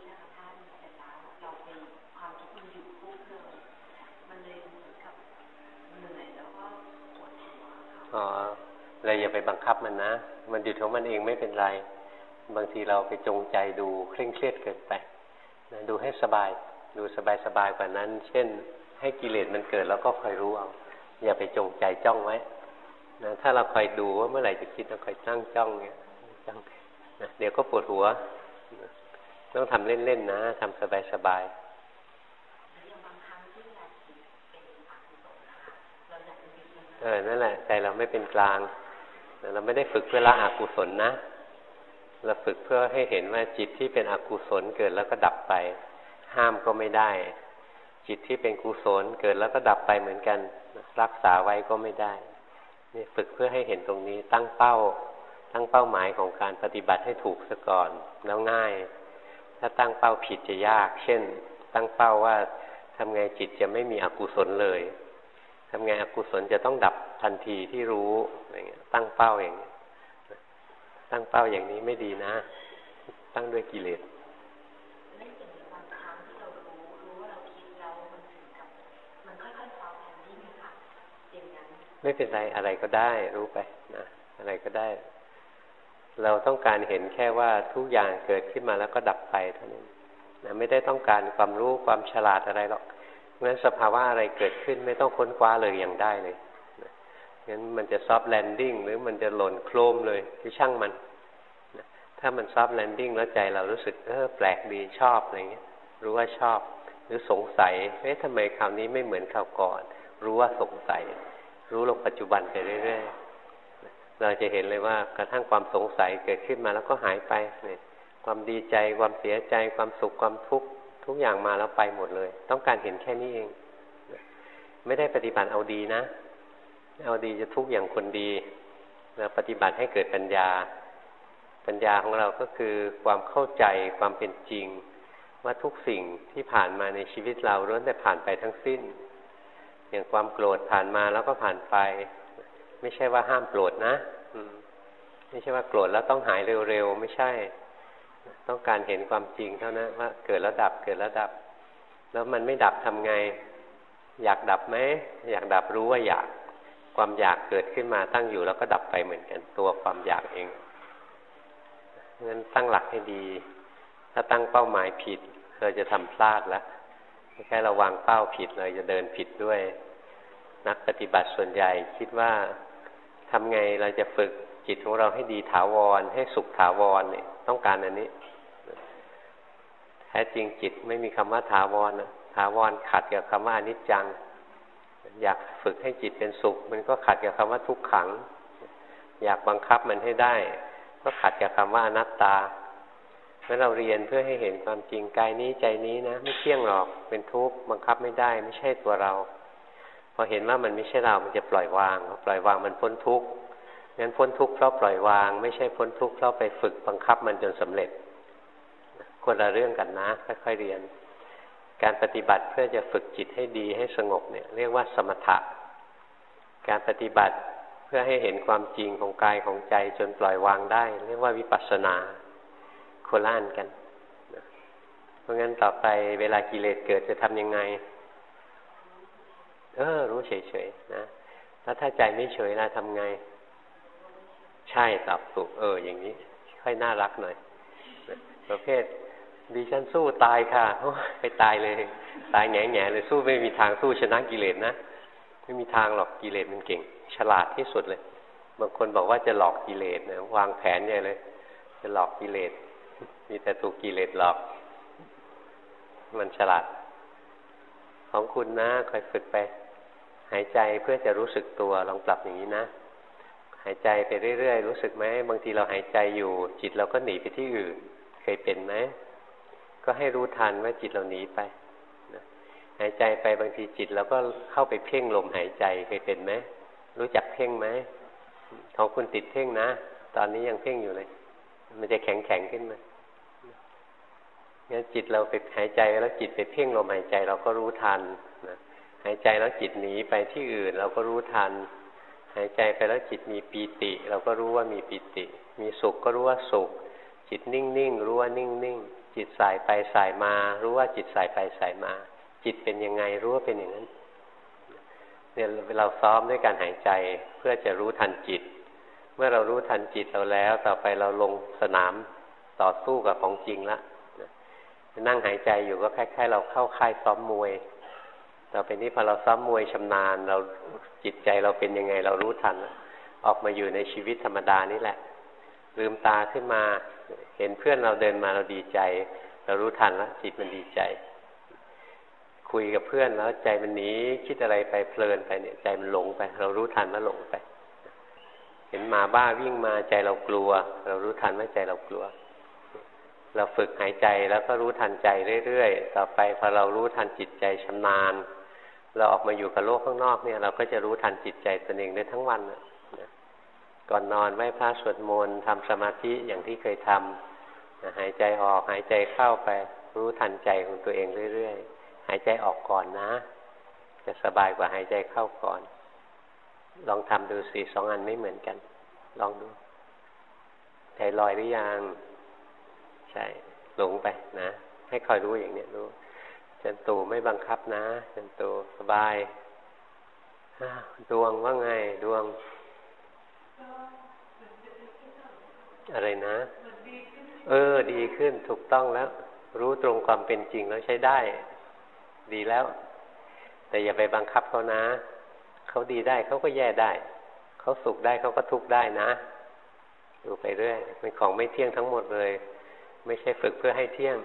ใช่ไหมท่านเสร็จแล้วเราไปความคิดมันหยุดปุ๊บเลยมันเลยเหมือนกับเหนื่อยแล้วก็ปวดหัวค่ะอ๋อเราอย่าไปบังคับมันนะ มันหยุดของมันเองไม่เป็นไร บางทีเราไปจงใจดูเคร่งเครียดเกินไปนะดูให้สบาย ดูสบายสบายกว่านั้น เช่น ให้กิเลสมันเกิดแล้วก็คอยรู้เอา อย่าไปจงใจจ้องไว้นะถ้าเราคอยดูว่าเมื่อไหร่จะคิดเราคอยตั้งจ้องเนี่ยจ้องนะเดี๋ยวก็ปวดหัว ต้องทำเล่นๆนะทำสบายๆเออ นั่นแหละ ใจเราไม่เป็นกลาง เราไม่ได้ฝึกเพื่อละอกุศลนะ เราฝึกเพื่อให้เห็นว่าจิตที่เป็นอกุศลเกิดแล้วก็ดับไป ห้ามก็ไม่ได้ จิตที่เป็นกุศลเกิดแล้วก็ดับไปเหมือนกัน รักษาไว้ก็ไม่ได้ นี่ฝึกเพื่อให้เห็นตรงนี้ตั้งเป้า ตั้งเป้าหมายของการปฏิบัติให้ถูกซะก่อน แล้วง่าย ถ้าตั้งเป้าผิดจะยาก เช่น ตั้งเป้าว่าทำไงจิตจะไม่มีอกุศลเลยทำไงอกุศลจะต้องดับทันทีที่รู้อะไรเงี้ย ตั้งเป้าอย่างนี้ตั้งเป้าอย่างนี้ไม่ดีนะ ตั้งด้วยกิเลสไม่เป็นไรอะไรก็ได้ รู้ไปนะอะไรก็ได้ เราต้องการเห็นแค่ว่าทุกอย่างเกิดขึ้นมาแล้วก็ดับไปเท่านั้นนะไม่ได้ต้องการความรู้ความฉลาดอะไรหรอกงั้นสภาวะอะไรเกิดขึ้นไม่ต้องค้นคว้าเลยอย่างได้เลยงั้นมันจะ soft landing หรือมันจะหล่นโครมเลยที่ช่างมันถ้ามัน soft landing แล้วใจเรารู้สึกเออแปลกดีชอบอะไรเงี้ยรู้ว่าชอบ หรือสงสัยเอ๊ะทำไมคราวนี้ไม่เหมือนคราวก่อน รู้ว่าสงสัย รู้ลงปัจจุบันไปเรื่อยๆ เราจะเห็นเลยว่ากระทั่งความสงสัยเกิดขึ้นมาแล้วก็หายไปเนี่ยความดีใจความเสียใจความสุขความทุกข์ทุกอย่างมาแล้วไปหมดเลย ต้องการเห็นแค่นี้เอง ไม่ได้ปฏิบัติเอาดีนะ เอาดีจะทุกอย่างคนดีเราปฏิบัติให้เกิดปัญญา ปัญญาของเราก็คือความเข้าใจความเป็นจริง ว่าทุกสิ่งที่ผ่านมาในชีวิตเราล้วนแต่ผ่านไปทั้งสิ้น อย่างความโกรธผ่านมาแล้วก็ผ่านไป ไม่ใช่ว่าห้ามโกรธนะไม่ใช่ว่าโกรธแล้วต้องหายเร็วๆ ไม่ใช่ ต้องการเห็นความจริงเท่านั้นว่าเกิดแล้วดับเกิดแล้วดับ แล้วมันไม่ดับทำไง อยากดับไหมอยากดับรู้ว่าอยากความอยากเกิดขึ้นมาตั้งอยู่แล้วก็ดับไปเหมือนกันตัวความอยากเองงั้นตั้งหลักให้ดี ถ้าตั้งเป้าหมายผิด เราจะทำพลาดแล้วแค่เราวางเป้าผิดเราจะเดินผิดด้วย นักปฏิบัติส่วนใหญ่คิดว่า ทำไงเราจะฝึกจิตของเราให้ดีถาวร ให้สุขถาวรเนี่ยต้องการอันนี้แท้จริงจิตไม่มีคำว่าถาวรนะถาวรขัดกับคำว่าอนิจจัง อยากฝึกให้จิตเป็นสุข มันก็ขัดกับคำว่าทุกขัง อยากบังคับมันให้ได้ ก็ขัดกับคำว่าอนัตตาเมื่อเราเรียนเพื่อให้เห็นความจริงกายนี้ใจนี้นะ ไม่เที่ยงหรอกเป็นทุกข์บังคับไม่ได้ ไม่ใช่ตัวเรา พอเห็นว่ามันไม่ใช่เรา มันจะปล่อยวาง ปล่อยวางมันพ้นทุกข์งั้นพ้นทุกข์เพราะปล่อยวาง ไม่ใช่พ้นทุกข์เพราะไปฝึกบังคับมันจนสำเร็จ คนละเรื่องกันนะ ค่อยๆเรียน การปฏิบัติเพื่อจะฝึกจิตให้ดีให้สงบเนี่ย เรียกว่าสมถะ การปฏิบัติเพื่อให้เห็นความจริงของกายของใจจนปล่อยวางได้ เรียกว่าวิปัสสนาโคล่านกัน เพราะงั้นต่อไปเวลากิเลสเกิดจะทำยังไง เออ รู้เฉยๆนะแล้วถ้าใจไม่เฉยนะทำไง ใช่ตอบถูกเออ อย่างนี้ ค่อยน่ารักหน่อย ประเภทดิฉันสู้ตายค่ะไปตายเลย ตายแง่แง่เลยสู้ไม่มีทางสู้ชนะกิเลสนะไม่มีทางหรอกกิเลสมันเก่ง ฉลาดที่สุดเลย บางคนบอกว่าจะหลอกกิเลสนะวางแผนใหญ่เลย จะหลอกกิเลสมีแต่ถูกกิเลสหลอก มันฉลาด ของคุณนะคอยฝึกไป หายใจเพื่อจะรู้สึกตัวลองปรับอย่างนี้นะ หายใจไปเรื่อยๆ รู้สึกไหมบางทีเราหายใจอยู่ จิตเราก็หนีไปที่อื่น เคยเป็นไหมก็ให้รู้ทันว่าจิตเราหนีไปหายใจไปบางทีจิตเราก็เข้าไปเพ่งลมหายใจเคยเป็นไหมรู้จักเพ่งไหมของคุณติดเพ่งนะ ตอนนี้ยังเพ่งอยู่เลย มันจะแข็งแข็งขึ้นมางั้นจิตเราไปหายใจแล้วจิตไปเพ่งลมหายใจเราก็รู้ทัน หายใจแล้วจิตหนีไปที่อื่น เราก็รู้ทัน หายใจไปแล้วจิตมีปีติ เราก็รู้ว่ามีปีติ มีสุขก็รู้ว่าสุข จิตนิ่งๆรู้ว่านิ่งๆจิตสายไปสายมา รู้ว่าจิตสายไปสายมา จิตเป็นยังไงรู้ว่าเป็นอย่างนั้นเนี่ยเราซ้อมด้วยการหายใจเพื่อจะรู้ทันจิต เมื่อเรารู้ทันจิตเราแล้ว ต่อไปเราลงสนามต่อสู้กับของจริงละนั่งหายใจอยู่ก็คล้ายๆเราเข้าค่ายซ้อมมวย ต่อไปนี้พอเราซ้อมมวยชำนาญ เราจิตใจเราเป็นยังไงเรารู้ทัน ออกมาอยู่ในชีวิตธรรมดานี่แหละ ลืมตาขึ้นมา เห็นเพื่อนเราเดินมาเราดีใจ เรารู้ทันแล้วจิตมันดีใจ คุยกับเพื่อนแล้วใจมันหนีคิดอะไรไปเพลินไปเนี่ยใจมันหลงไป เรารู้ทันว่าหลงไป เห็นหมาบ้าวิ่งมาใจเรากลัว เรารู้ทันว่าใจเรากลัวเราฝึกหายใจแล้วก็รู้ทันใจเรื่อยๆ ต่อไปพอเรารู้ทันจิตใจชำนาญ เราออกมาอยู่กับโลกข้างนอกเนี่ย เราก็จะรู้ทันจิตใจตนเองได้ทั้งวันนะก่อนนอนไหว้พระสวดมนต์ทำสมาธิอย่างที่เคยทำหายใจออกหายใจเข้าไปรู้ทันใจของตัวเองเรื่อยๆ หายใจออกก่อนนะ จะสบายกว่าหายใจเข้าก่อน ลองทำดูสิสองอันไม่เหมือนกัน ลองดูใจลอยหรือยัง ใช่หลงไปนะ ให้คอยรู้อย่างเนี้ยรู้ จันตูไม่บังคับนะจันตูสบายดวงว่าไงดวง อะไรนะ เออ ดีขึ้นถูกต้องแล้ว รู้ตรงความเป็นจริงแล้วใช้ได้ ดีแล้ว แต่อย่าไปบังคับเขานะเขาดีได้เขาก็แย่ได้เขาสุขได้เขาก็ทุกข์ได้นะดูไปเรื่อยเป็นของไม่เที่ยงทั้งหมดเลย ไม่ใช่ฝึกเพื่อให้เที่ยง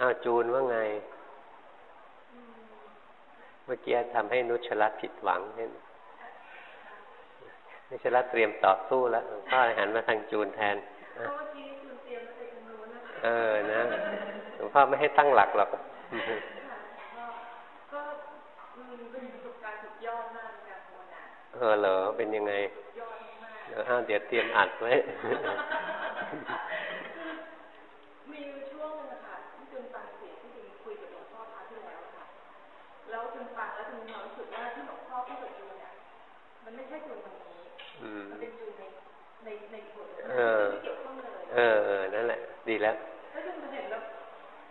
อ้าวจูนว่าไง เมื่อกี้ทำให้นุชลัดผิดหวังเห็นนุชลัดเตรียมต่อสู้แล้วหลวงพ่อหันมาทางจูนแทนเออนะหลวงพ่อไม่ให้ตั้งหลักหรอกก็เป็นประสบการณ์สุดยอดมากในการภาวนาเออเหรอเป็นยังไงเอ้าวเดี๋ยวเตรียมอัดไว้ เออเออ นั่นแหละ ดีแล้วแล้วจุนเห็นแล้ว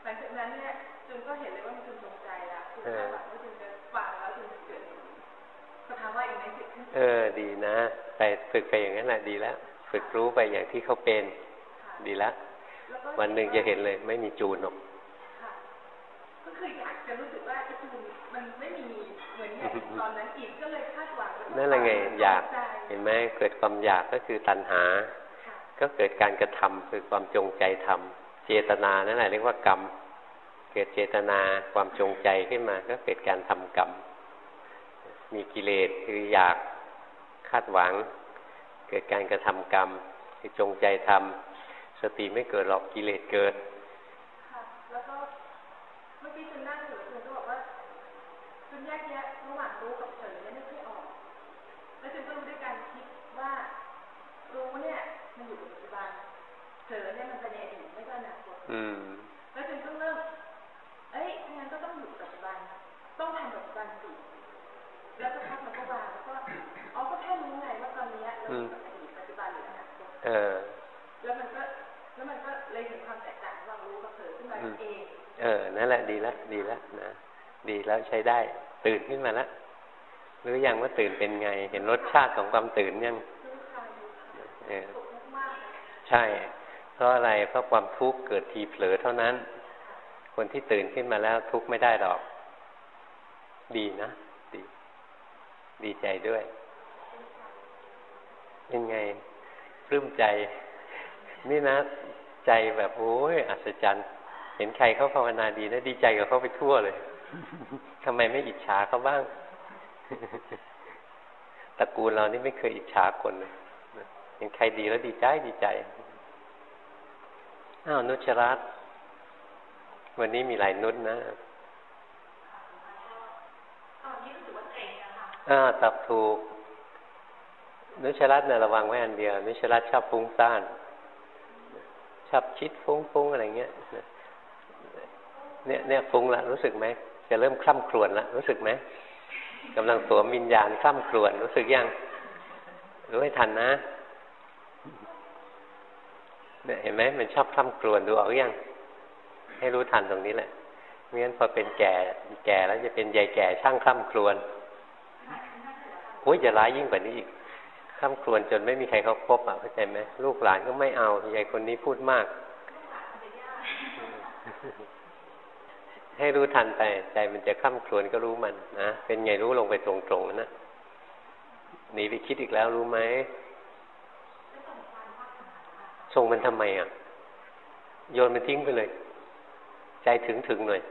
หลังจากนั้นเนี่ยจุนก็เห็นเลยว่ามันจุนตรงใจละจุนก็แบบว่าจุนจะฟังแล้วจุนจะเกิดสภาวะอย่างนั้นเกิดขึ้นเออ ดีนะไปฝึกไปอย่างนั้นแหละดีแล้ว ฝึกรู้ไปอย่างที่เขาเป็น ดีแล้ววันหนึ่งจะเห็นเลยไม่มีจูนหรอกก็คืออยากจะรู้สึกว่าไอ้จูนมันไม่มีเหมือนอย่างตอนนั้นอีกก็เลยคาดหวังนั่นแหละไงอยากเห็นไหมเกิดความอยากก็คือตัณหา ก็เกิดการกระทำคือความจงใจทำเจตนานั่นแหละเรียกว่ากรรม เกิดเจตนาความจงใจขึ้นมา ก็เกิดการทำกรรม มีกิเลสคืออยากคาดหวัง เกิดการกระทำกรรม คือจงใจทำสติไม่เกิดหรอกกิเลสเกิดแล้วก็เมื่อกี้ เออ นั่นแหละดีแล้วดีแล้วนะดีแล้วใช้ได้ ตื่นขึ้นมาแล้วหรือยังว่าตื่นเป็นไง เห็นรสชาติของความตื่นยังเออใช่ เพราะอะไรเพราะความทุกข์เกิดทีเผลอเท่านั้น คนที่ตื่นขึ้นมาแล้วทุกข์ไม่ได้หรอก ดีนะดี ดีใจด้วยยังไงปลื้มใจ นี่นะ ใจแบบโอ้ยอัศจรรย์ เห็นใครเขาภาวนาดีนะดีใจกับเขาไปทั่วเลยทำไมไม่อิจฉาเขาบ้างตระกูลเรานี่ไม่เคยอิจฉาคนเลยเห็นใครดีแล้วดีใจดีใจอ้าวนุชรัตวันนี้มีหลายนุชนะอ่าตับถูก นุชรัตเนี่ยระวังไว้อันเดียว นุชรัตชอบฟุ้งซ่านชอบคิดฟุ้งฟุ้งอะไรเงี้ย เนี่ยเนี่ยฟุ้งละรู้สึกไหมจะเริ่มคล่ำครวญละรู้สึกไหมกำลังสวมวิญญาณคล่ำครวญรู้สึกยังรู้ให้ทันนะเนี่ยเห็นไหมมันชอบคล่ำครวญดูออกยังให้รู้ทันตรงนี้แหละไม่งั้นพอเป็นแก่แก่แล้วจะเป็นใหญ่แก่ช่างคล่ำครวญโอ้ยจะร้ายยิ่งกว่านี้อีกคล่ำครวญจนไม่มีใครเขาคบอะเข้าใจไหมลูกหลานก็ไม่เอาใหญ่คนนี้พูดมาก ให้รู้ทันไป ใจมันจะคล่ำครวญก็รู้มันนะเป็นไงรู้ลงไปตรงๆนะหนีไปคิดอีกแล้วรู้ไหมส่งมันทำไมอะ โยนมันทิ้งไปเลย ใจถึงถึงหน่อย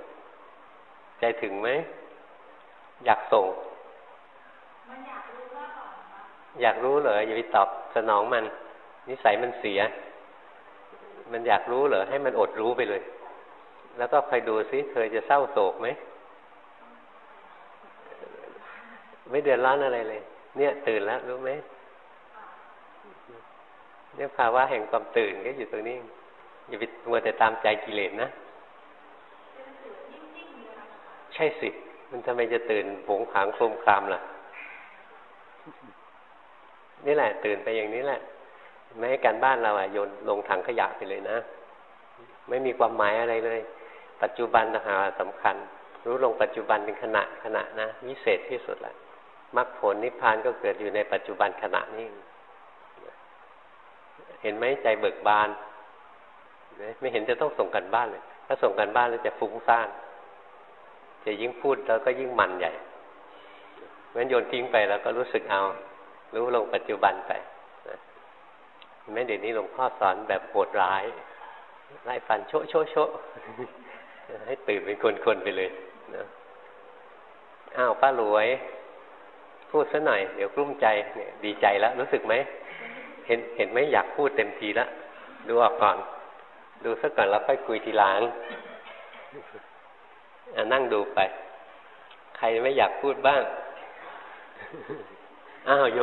ใจถึงไหมอยากส่ง อยากรู้เหรออย่าไปตอบสนองมัน นิสัยมันเสีย มันอยากรู้เหรอให้มันอดรู้ไปเลย แล้วก็คอยดูซิเธอจะเศร้าโศกไหม ไม่เดือดร้อนอะไรเลย เนี่ยตื่นแล้ว รู้ไหมเนี่ยภาวะแห่งความตื่นก็อยู่ตรงนี้ อย่าไปมัวแต่ตามใจกิเลสนะ ใช่สิ มันทำไมจะตื่นผงผางโครมครามล่ะ นี่แหละ ตื่นไปอย่างนี้แหละไม่ให้การบ้านเราอะโยนลงถังขยะไปเลยนะ ไม่มีความหมายอะไรเลย ปัจจุบันนะฮะสำคัญ รู้ลงปัจจุบันเป็นขณะขณะนะวิเศษที่สุดแหละมรรคผลนิพพานก็เกิดอยู่ในปัจจุบันขณะนี้ เห็นไหมใจเบิกบาน ไม่เห็นจะต้องส่งกันบ้านเลย ถ้าส่งกันบ้านแล้วจะฟุ้งซ่าน จะยิ่งพูดแล้วก็ยิ่งมันใหญ่งั้นโยนทิ้งไปแล้วก็รู้สึกเอา รู้ลงปัจจุบันไปแม้เดี๋ยวนี้หลวงพ่อสอนแบบโหดร้ายไล่ฟันโชโชโช ให้ตื่นเป็นคนๆไปเลยนะอ้าวป้าหลวย พูดซะหน่อย เดี๋ยวกลุ้มใจเนี่ย ดีใจแล้วรู้สึกไหมเห็นเห็นไหมอยากพูดเต็มทีแล้วดูออกก่อน ดูสักก่อนแล้วค่อยคุยทีหลังนั่งดูไป ใครไม่อยากพูดบ้าง อ้าวโย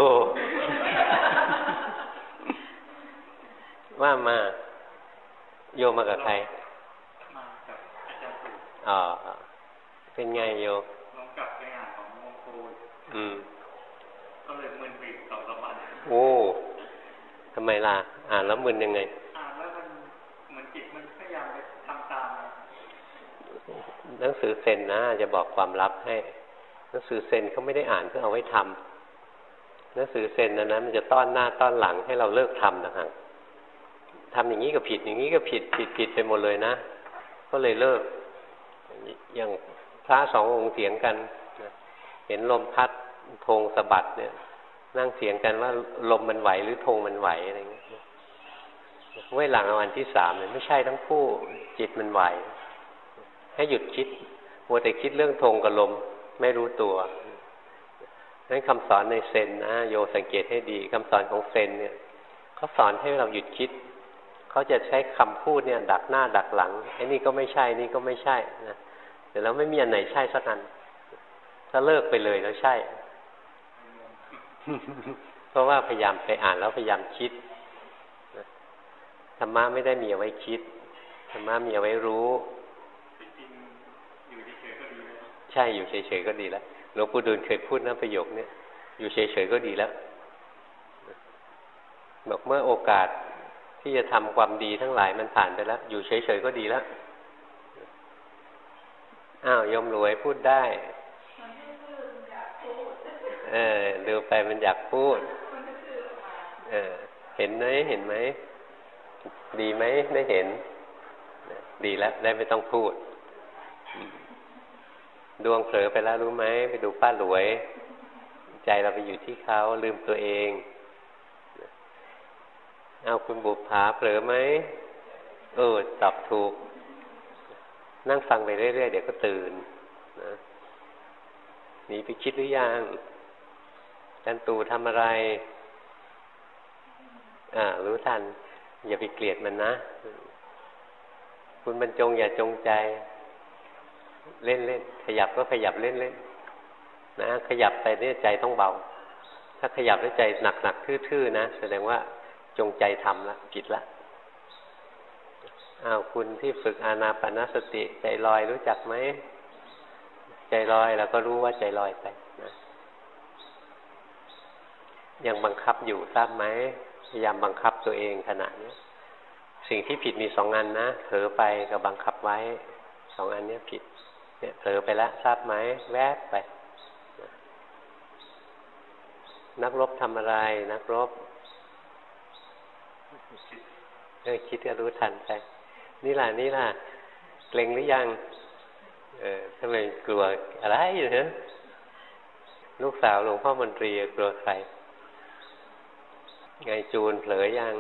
ว่ามา โยมากับใคร มากับอาจารย์ปู่ อ๋อเป็นไงโยน้องกลับไปอ่านของมงคลอืม ก็เลยมึนไปสองสามวันโอ้ทำไมล่ะ อ่านแล้วมึนยังไง อ่านแล้วมันเหมือนจิตมันพยายามไปทำตามหนังสือเซนนะจะบอกความลับให้ หนังสือเซนเขาไม่ได้อ่านเพื่อเอาไว้ทำหนังสือเซนนะนะมันจะต้อนหน้าต้อนหลังให้เราเลิกทำนะฮะทำอย่างนี้ก็ผิดอย่างนี้ก็ผิดผิดผิดไปหมดเลยนะ ก็เลยเลิก อย่างพระสององค์เถียงกันเห็นลมพัดธงสะบัดเนี่ย นั่งเถียงกันว่าลมมันไหวหรือธงมันไหวอะไรเงี้ยไว้หลังวันที่สามเนี่ยไม่ใช่ทั้งคู่จิตมันไหว ให้หยุดคิดมัวแต่คิดเรื่องธงกับลมไม่รู้ตัวนั้นคำสอนในเซนนะโยสังเกตให้ดีคำสอนของเซนเนี่ยเขาสอนให้เราหยุดคิดเขาจะใช้คำพูดเนี่ย ดักหน้าดักหลังไอ้นี่ก็ไม่ใช่นี่ก็ไม่ใช่นะ แต่แล้วไม่มีอันไหนใช่สักอัน ถ้าเลิกไปเลยแล้วใช่ เพราะว่าพยายามไปอ่านแล้วพยายามคิดธรรมะไม่ได้มีเอาไว้คิดธรรมะมีเอาไว้รู้ใช่อยู่เฉยๆก็ดีแล้วหลวงปู่ดูลเคยพูดนะประโยคนี้อยู่เฉยๆก็ดีแล้วบอกเมื่อโอกาสที่จะทำความดีทั้งหลายมันผ่านไปแล้ว อยู่เฉยๆก็ดีแล้ว อ้าวยมรวยพูดได้เออดูไปมันอยากพูดเออเห็นไหมเห็นไหม ดีไหมได้เห็น ดีแล้วได้ไม่ต้องพูด ดวงเผลอไปแล้วรู้ไหม ไปดูป้าหลวย ใจเราไปอยู่ที่เขาลืมตัวเอง เอาคุณบุปผาเผลอไหมเออตอบถูก นั่งฟังไปเรื่อยๆเดี๋ยวก็ตื่นนะหนีไปคิดหรือยังจันตูทำอะไร อ่า รู้ทัน อย่าไปเกลียดมันนะ คุณบรรจงอย่าจงใจ เล่นเล่นขยับก็ขยับเล่นเล่นนะขยับไปเนี่ยใจต้องเบา ถ้าขยับแล้วใจหนักหนักทื่อๆนะ แสดงว่าจงใจทำละผิดละ อ้าวคุณที่ฝึกอานาปนสติใจลอยรู้จักไหม ใจลอยแล้วก็รู้ว่าใจลอยไปนะยังบังคับอยู่ทราบไหมพยายามบังคับตัวเองขณะนี้สิ่งที่ผิดมีสองอันนะเผลอไปกับบังคับไว้สองอันนี้ผิด เนี่ยเผลอไปแล้วทราบไหมแวบไป นักรบทำอะไร นักรบเออคิดก็รู้ทันไป นี่ล่ะนี่ล่ะเกรงหรือยัง เออทำไมกลัวอะไรอยู่เนอะลูกสาวหลวงพ่อมนตรีกลัวใคร ไงจูนเผลอยัง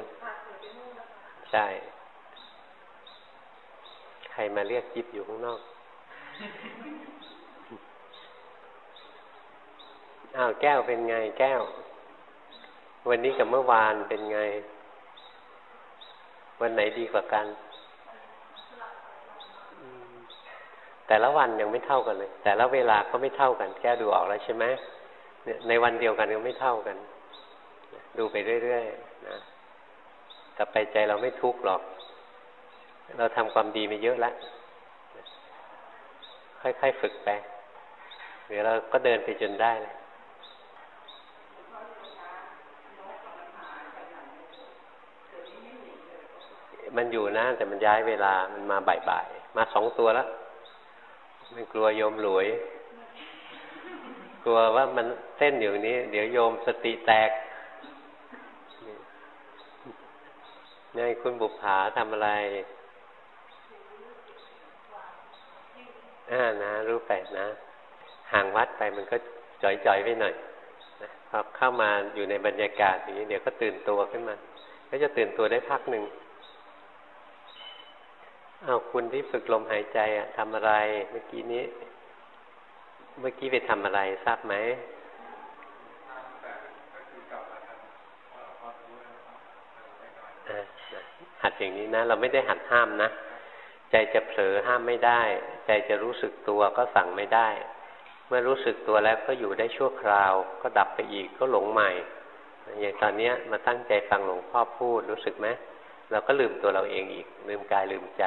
ใช่ ใครมาเรียกจิ๊บอยู่ข้างนอกอ้าวแก้วเป็นไงแก้ว วันนี้กับเมื่อวานเป็นไง วันไหนดีกว่ากัน แต่ละวันยังไม่เท่ากันเลย แต่ละเวลาก็ไม่เท่ากัน แกดูออกแล้วใช่ไหมในวันเดียวกันก็ไม่เท่ากัน ดูไปเรื่อยๆนะต่อไปใจเราไม่ทุกข์หรอก เราทำความดีมาเยอะแล้ว ค่อยๆฝึกไป เดี๋ยวเราก็เดินไปจนได้เลยมันอยู่นะแต่มันย้ายเวลามันมาบ่ายๆ มาสองตัวแล้ว มันกลัวโยมหลวย กลัวว่ามันเต้นอยู่นี้ เดี๋ยวโยมสติแตกนี่คุณบุปผาทำอะไรอ่านะ รู้ไปนะ ห่างวัดไปมันก็จ่อยๆไปหน่อยพอเข้ามาอยู่ในบรรยากาศอย่างนี้ เดี๋ยวก็ตื่นตัวขึ้นมา ก็จะตื่นตัวได้พักหนึ่ง เอาคุณที่ฝึกลมหายใจอะทำอะไรเมื่อกี้นี้ เมื่อกี้ไปทำอะไรทราบไหมหัดอย่างนี้นะ เราไม่ได้หัดห้ามนะ ใจจะเผลอห้ามไม่ได้ ใจจะรู้สึกตัวก็สั่งไม่ได้ เมื่อรู้สึกตัวแล้วก็อยู่ได้ชั่วคราว ก็ดับไปอีกก็หลงใหม่ อย่างตอนนี้มาตั้งใจฟังหลวงพ่อพูดรู้สึกไหม เราก็ลืมตัวเราเองอีก ลืมกายลืมใจ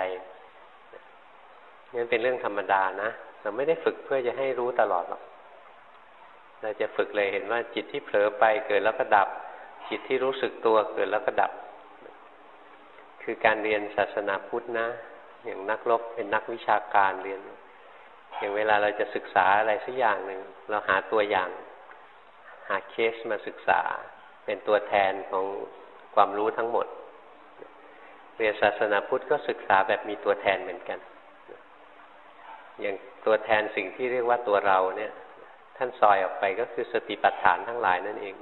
นี่เป็นเรื่องธรรมดานะเราไม่ได้ฝึกเพื่อจะให้รู้ตลอดหรอกเราจะฝึกเลยเห็นว่าจิตที่เผลอไปเกิดแล้วก็ดับ จิตที่รู้สึกตัวเกิดแล้วก็ดับ คือการเรียนศาสนาพุทธนะ อย่างนักรบเป็นนักวิชาการเรียน อย่างเวลาเราจะศึกษาอะไรสักอย่างหนึ่งเราหาตัวอย่าง หาเคสมาศึกษา เป็นตัวแทนของความรู้ทั้งหมด เรียนศาสนาพุทธก็ศึกษาแบบมีตัวแทนเหมือนกัน อย่างตัวแทนสิ่งที่เรียกว่าตัวเราเนี่ย ท่านซอยออกไปก็คือสติปัฏฐานทั้งหลายนั่นเอง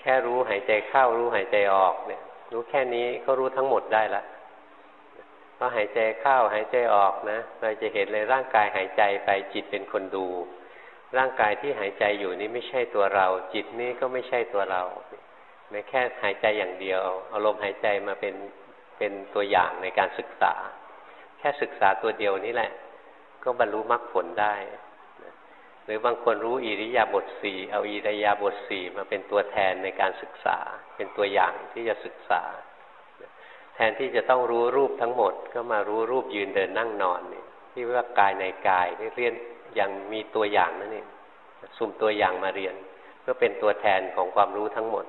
แค่รู้หายใจเข้ารู้หายใจออกเนี่ย รู้แค่นี้ก็รู้ทั้งหมดได้ละพอหายใจเข้าหายใจออกนะเราจะเห็นเลยร่างกายหายใจไปจิตเป็นคนดู ร่างกายที่หายใจอยู่นี่ไม่ใช่ตัวเรา จิตนี้ก็ไม่ใช่ตัวเรา แม้แค่หายใจอย่างเดียว เอาลมหายใจมาเป็นเป็นตัวอย่างในการศึกษา แค่ศึกษาตัวเดียวนี้แหละ ก็บรรลุมรรคผลได้ หรือบางคนรู้อิริยาบถสี่เอาอิริยาบถสี่มาเป็นตัวแทนในการศึกษา เป็นตัวอย่างที่จะศึกษา แทนที่จะต้องรู้รูปทั้งหมด ก็มารู้รูปยืนเดินนั่งนอนนี่ที่ว่ากายในกายที่เรียนยังมีตัวอย่างนั่นเองสุ่มตัวอย่างมาเรียนเพื่อเป็นตัวแทนของความรู้ทั้งหมด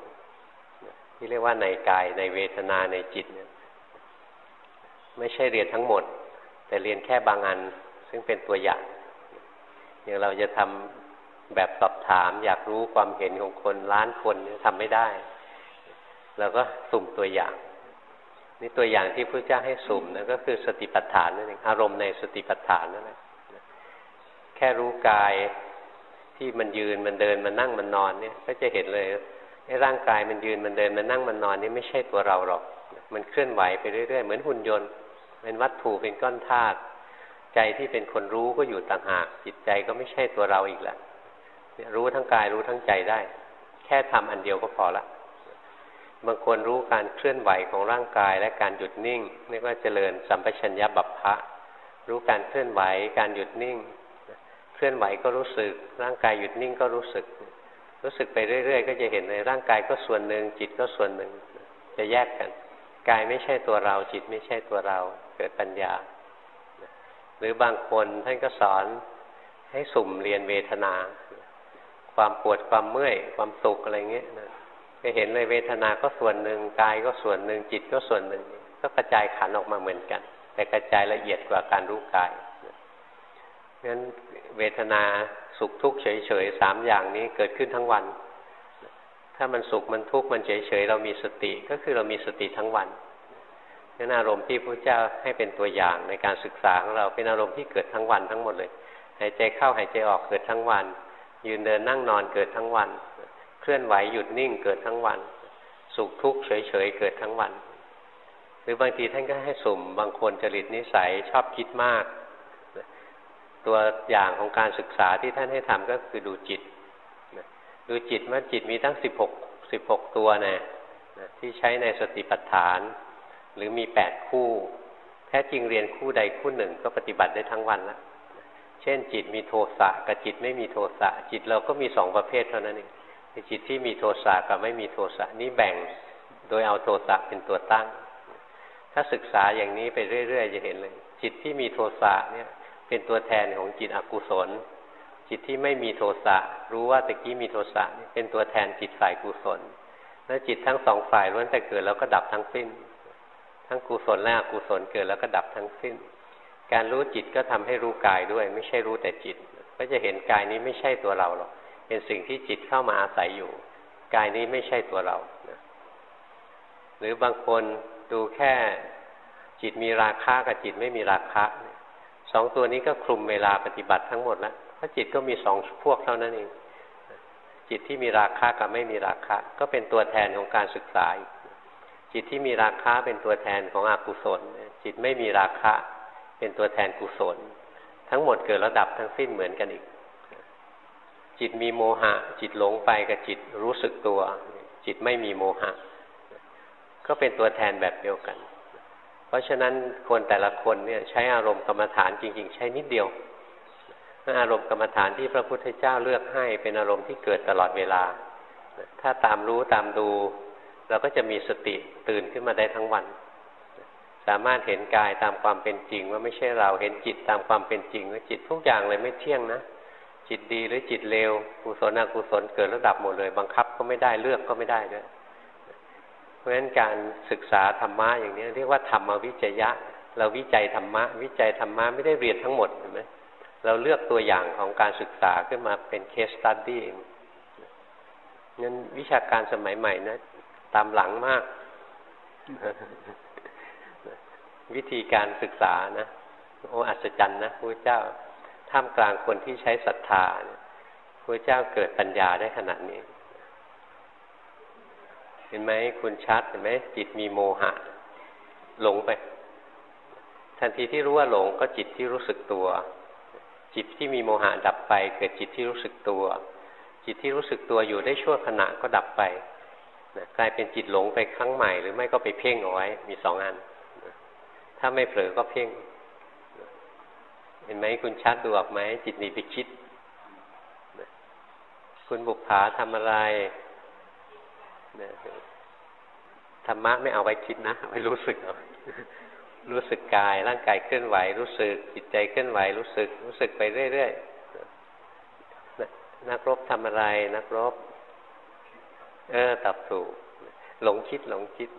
ที่เรียกว่าในกายในเวทนาในจิตเนี่ยไม่ใช่เรียนทั้งหมด แต่เรียนแค่บางอัน ซึ่งเป็นตัวอย่างอย่างเราจะทำแบบสอบถาม อยากรู้ความเห็นของคนล้านคนทำไม่ได้เราก็สุ่มตัวอย่าง นี่ตัวอย่างที่พระเจ้าให้สุ่มนะก็คือสติปัฏฐานนั่นเองอารมณ์ในสติปัฏฐานนั่นแหละแค่รู้กายที่มันยืนมันเดินมันนั่งมันนอนเนี่ย ก็จะเห็นเลย ไอ้ร่างกายมันยืนมันเดินมันนั่งมันนอนนี่ไม่ใช่ตัวเราหรอก มันเคลื่อนไหวไปเรื่อยๆเหมือนหุ่นยนต์เป็นวัตถุเป็นก้อนธาตุใจที่เป็นคนรู้ก็อยู่ต่างหาก จิตใจก็ไม่ใช่ตัวเราอีกล้วรู้ทั้งกายรู้ทั้งใจได้ แค่ทำอันเดียวก็พอละบางคนรู้การเคลื่อนไหวของร่างกายและการหยุดนิ่งเรียกว่าเจริญสัมปชัญญะบัพพะรู้การเคลื่อนไหวการหยุดนิ่ง เคลื่อนไหวก็รู้สึก ร่างกายหยุดนิ่งก็รู้สึก รู้สึกไปเรื่อย ๆ ก็จะเห็นในร่างกายก็ส่วนหนึ่งจิตก็ส่วนหนึ่ง จะแยกกัน กายไม่ใช่ตัวเรา จิตไม่ใช่ตัวเรา เกิดปัญญา หรือบางคนท่านก็สอนให้สุ่มเรียนเวทนา ความปวดความเมื่อย ความสุขอะไรเงี้ยนะก็เห็นเลยเวทนาก็ส่วนหนึ่งกายก็ส่วนหนึ่งจิตก็ส่วนหนึ่ง ก็กระจายขันออกมาเหมือนกัน แต่กระจายละเอียดกว่าการรู้กายงั้นเวทนา สุขทุกข์เฉยๆสามอย่างนี้เกิดขึ้นทั้งวัน ถ้ามันสุขมันทุกข์มันเฉยๆเรามีสติก็คือเรามีสติทั้งวันนั่นอารมณ์ที่พระเจ้าให้เป็นตัวอย่างในการศึกษาของเราเป็นอารมณ์ที่เกิดทั้งวันทั้งหมดเลยหายใจเข้าหายใจออกเกิดทั้งวัน ยืนเดินนั่งนอนเกิดทั้งวัน เคลื่อนไหวหยุดนิ่งเกิดทั้งวัน สุขทุกข์เฉยๆเกิดทั้งวัน หรือบางทีท่านก็ให้สุ่ม บางคนจริตนิสัยชอบคิดมาก ตัวอย่างของการศึกษาที่ท่านให้ทำก็คือดูจิตดูจิตว่าจิตมีตั้งสิบหกสิบหกตัวนะที่ใช้ในสติปัฏฐาน หรือมีแปดคู่ แท้จริงเรียนคู่ใดคู่หนึ่งก็ปฏิบัติได้ทั้งวันละเช่น จิตมีโทสะกับจิตไม่มีโทสะจิตเราก็มีสองประเภทเท่านั้นเองจิตที่มีโทสะกับไม่มีโทสะนี่แบ่งโดยเอาโทสะเป็นตัวตั้ง ถ้าศึกษาอย่างนี้ไปเรื่อย ๆ จะเห็นเลย จิตที่มีโทสะเนี่ย เป็นตัวแทนของจิตอกุศล จิตที่ไม่มีโทสะรู้ว่าตะกี้มีโทสะเป็นตัวแทนจิตฝ่ายกุศล และจิตทั้งสองฝ่ายล้วนแต่เกิดแล้วก็ดับทั้งสิ้น ทั้งกุศลและอกุศลเกิดแล้วก็ดับทั้งสิ้น การรู้จิตก็ทำให้รู้กายด้วย ไม่ใช่รู้แต่จิต ก็จะเห็นกายนี้ไม่ใช่ตัวเราหรอกเป็นสิ่งที่จิตเข้ามาอาศัยอยู่ กายนี้ไม่ใช่ตัวเราหรือบางคนดูแค่จิตมีราคะกับจิตไม่มีราคะ สองตัวนี้ก็คลุมเวลาปฏิบัติทั้งหมดแล้วเพราะจิตก็มีสองพวกเท่านั้นเอง จิตที่มีราคะกับไม่มีราคะ ก็เป็นตัวแทนของการศึกษา จิตที่มีราคะเป็นตัวแทนของอกุศล จิตไม่มีราคะ เป็นตัวแทนกุศล ทั้งหมดเกิดระดับทั้งสิ้นเหมือนกันอีก จิตมีโมหะ จิตหลงไปกับจิตรู้สึกตัว จิตไม่มีโมหะ ก็เป็นตัวแทนแบบเดียวกัน ราะฉะนั้นคนแต่ละคนเนี่ยใช้อารมณ์กรรมฐานจริง ๆ ใช้นิดเดียวอารมณ์กรรมฐานที่พระพุทธเจ้าเลือกให้เป็นอารมณ์ที่เกิดตลอดเวลา ถ้าตามรู้ตามดู เราก็จะมีสติตื่นขึ้นมาได้ทั้งวัน สามารถเห็นกายตามความเป็นจริง ว่าไม่ใช่เราเห็นจิตตามความเป็นจริงว่าจิตทุกอย่างเลยไม่เที่ยงนะ จิตดีหรือจิตเลวกุศลอกุศลเกิดระดับหมดเลย บังคับก็ไม่ได้เลือกก็ไม่ได้ด้วย ราะฉะนั้นการศึกษาธรรมะอย่างนี้เรียกว่าธรรมวิจยะ เราวิจัยธรรมะ วิจัยธรรมะไม่ได้เรียนทั้งหมดเห็นไหมเราเลือกตัวอย่างของการศึกษาขึ้นมาเป็นเคสตัดดี้งั้นวิชาการสมัยใหม่นะตามหลังมาก วิธีการศึกษานะโอ้อัศจรรย์นะพระเจ้าท่ามกลางคนที่ใช้ศรัทธาพระเจ้าเกิดปัญญาได้ขนาดนี้ ห็นไหมคุณชัดเห็นไหมจิตมีโมหะ หลงไป ทันทีที่รู้ว่าหลงก็จิตที่รู้สึกตัว จิตที่มีโมหะดับไป เกิดจิตที่รู้สึกตัว จิตที่รู้สึกตัวอยู่ได้ชั่วขณะก็ดับไปนะกลายเป็นจิตหลงไปครั้งใหม่ หรือไม่ก็ไปเพ่งเอาไว้ มีสองอันนะถ้าไม่เผลอก็เพ่งนะเห็นไหมคุณชัดดูออกไหมจิตหนีไปคิดนะคุณบุกผาทำอะไร ธรรมะไม่เอาไว้คิดนะไว้รู้สึกเอารู้สึกกาย ร่างกายเคลื่อนไหว รู้สึกจิตใจเคลื่อนไหว รู้สึก รู้สึกไปเรื่อยๆนักรบทำอะไร นักรบ เออตอบถูกหลงคิดหลงคิด